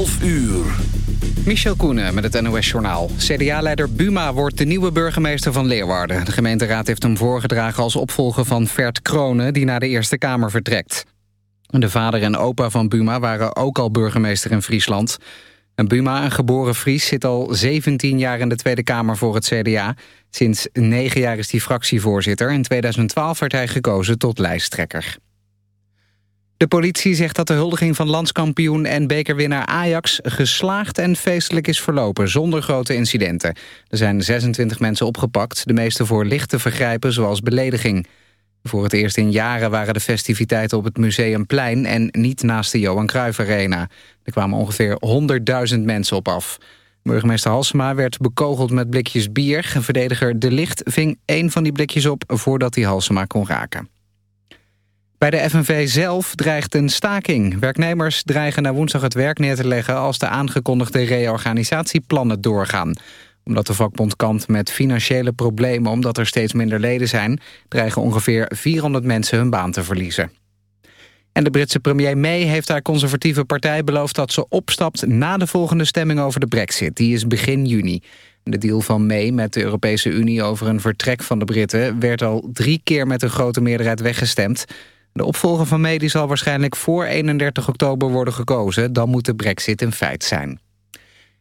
12 uur. Michel Koenen met het NOS-journaal. CDA-leider Buma wordt de nieuwe burgemeester van Leeuwarden. De gemeenteraad heeft hem voorgedragen als opvolger van Vert Kronen... die naar de Eerste Kamer vertrekt. De vader en opa van Buma waren ook al burgemeester in Friesland. En Buma, een geboren Fries, zit al 17 jaar in de Tweede Kamer voor het CDA. Sinds 9 jaar is hij fractievoorzitter. In 2012 werd hij gekozen tot lijsttrekker. De politie zegt dat de huldiging van landskampioen en bekerwinnaar Ajax geslaagd en feestelijk is verlopen, zonder grote incidenten. Er zijn 26 mensen opgepakt, de meeste voor lichte vergrijpen zoals belediging. Voor het eerst in jaren waren de festiviteiten op het Museumplein en niet naast de Johan Cruijff Arena. Er kwamen ongeveer 100.000 mensen op af. Burgemeester Halsema werd bekogeld met blikjes bier. Verdediger De Licht ving één van die blikjes op voordat hij Halsema kon raken. Bij de FNV zelf dreigt een staking. Werknemers dreigen na woensdag het werk neer te leggen... als de aangekondigde reorganisatieplannen doorgaan. Omdat de vakbond kampt met financiële problemen... omdat er steeds minder leden zijn... dreigen ongeveer 400 mensen hun baan te verliezen. En de Britse premier May heeft haar conservatieve partij beloofd... dat ze opstapt na de volgende stemming over de brexit. Die is begin juni. De deal van May met de Europese Unie over een vertrek van de Britten... werd al drie keer met een grote meerderheid weggestemd... De opvolger van May zal waarschijnlijk voor 31 oktober worden gekozen. Dan moet de brexit een feit zijn.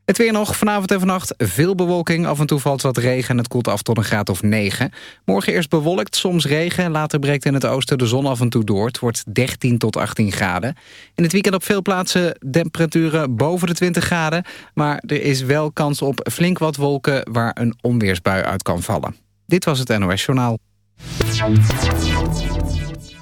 Het weer nog, vanavond en vannacht veel bewolking. Af en toe valt wat regen en het koelt af tot een graad of 9. Morgen eerst bewolkt, soms regen. Later breekt in het oosten de zon af en toe door. Het wordt 13 tot 18 graden. In het weekend op veel plaatsen temperaturen boven de 20 graden. Maar er is wel kans op flink wat wolken... waar een onweersbui uit kan vallen. Dit was het NOS Journaal.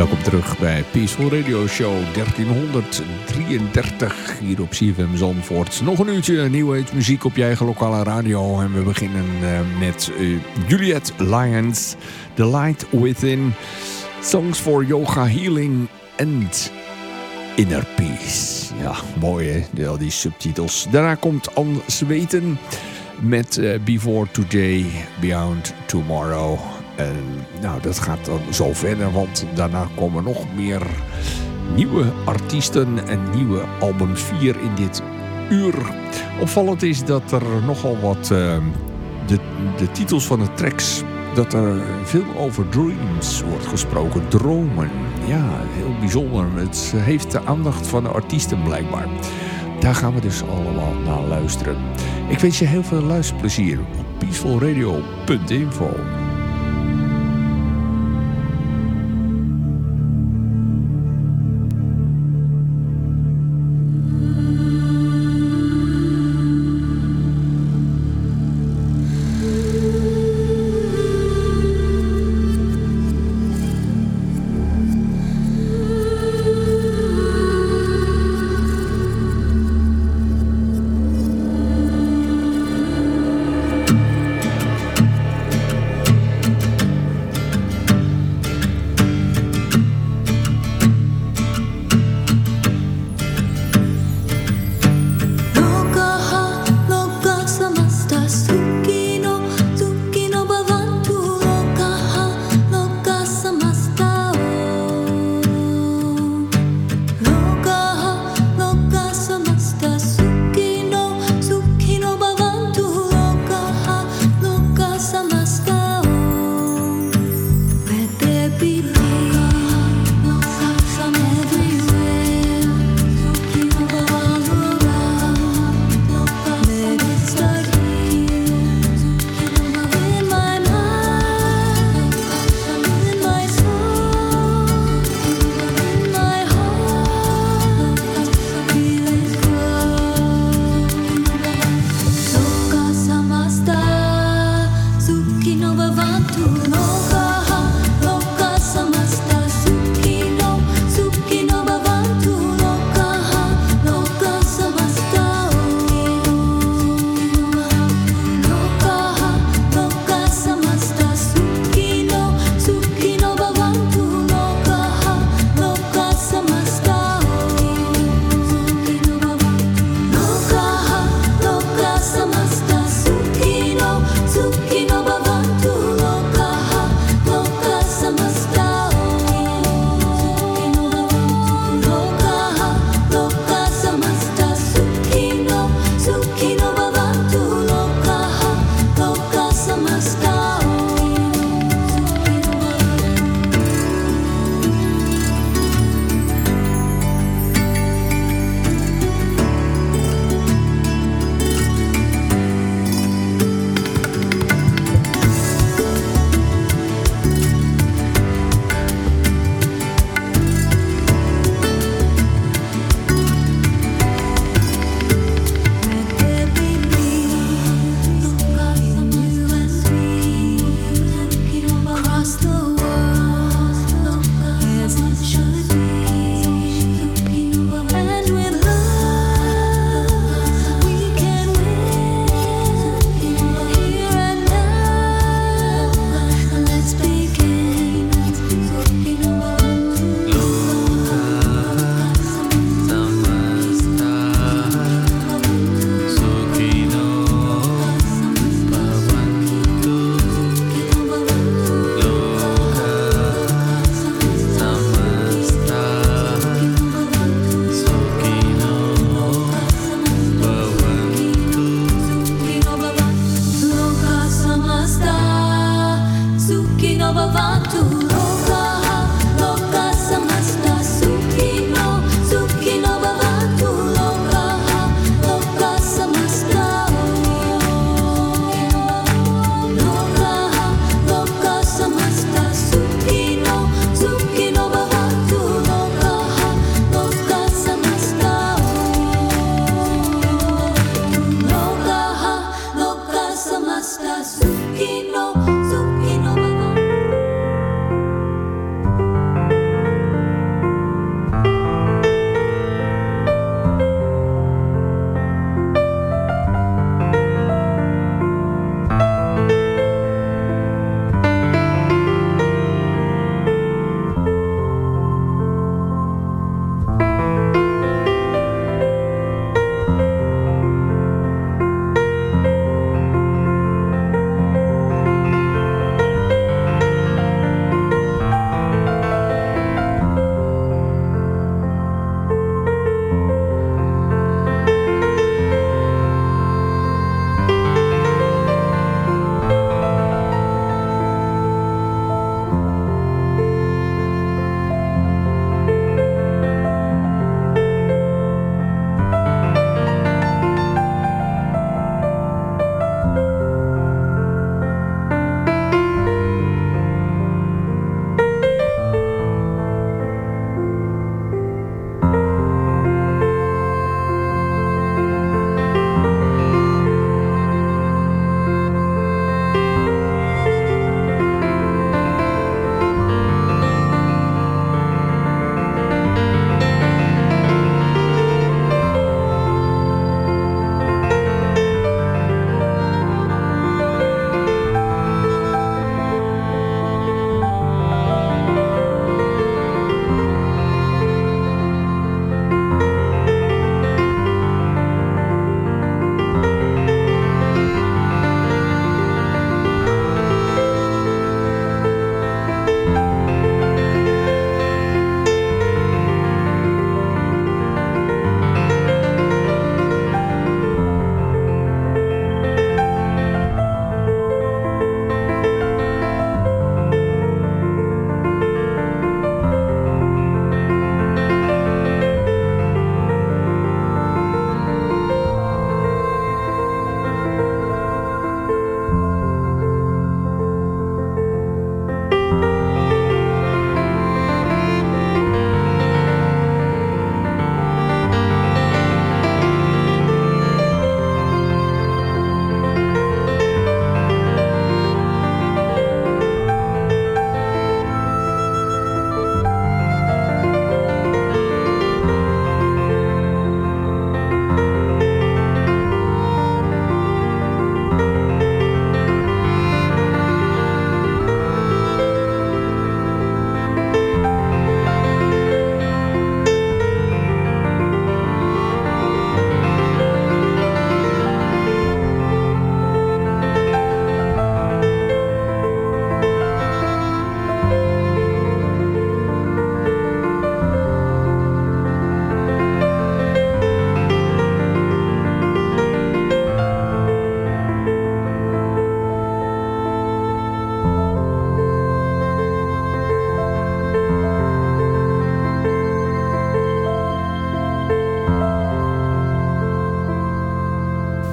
Welkom terug bij Peaceful Radio Show 1333 hier op CFM Zandvoort. Nog een uurtje nieuwe muziek op je eigen lokale radio. En we beginnen uh, met uh, Juliet Lyons, The Light Within, Songs for Yoga Healing and Inner Peace. Ja, mooi hè, al die subtitels. Daarna komt Anne Zweten met uh, Before Today, Beyond Tomorrow... En nou, dat gaat dan zo verder, want daarna komen nog meer nieuwe artiesten en nieuwe albums. Vier in dit uur. Opvallend is dat er nogal wat... Uh, de, de titels van de tracks... dat er veel over dreams wordt gesproken. Dromen. Ja, heel bijzonder. Het heeft de aandacht van de artiesten blijkbaar. Daar gaan we dus allemaal naar luisteren. Ik wens je heel veel luisterplezier op peacefulradio.info.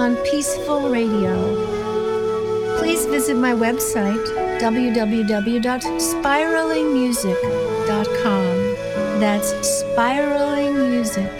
on Peaceful Radio. Please visit my website, www.spiralingmusic.com. That's spiralingmusic.com.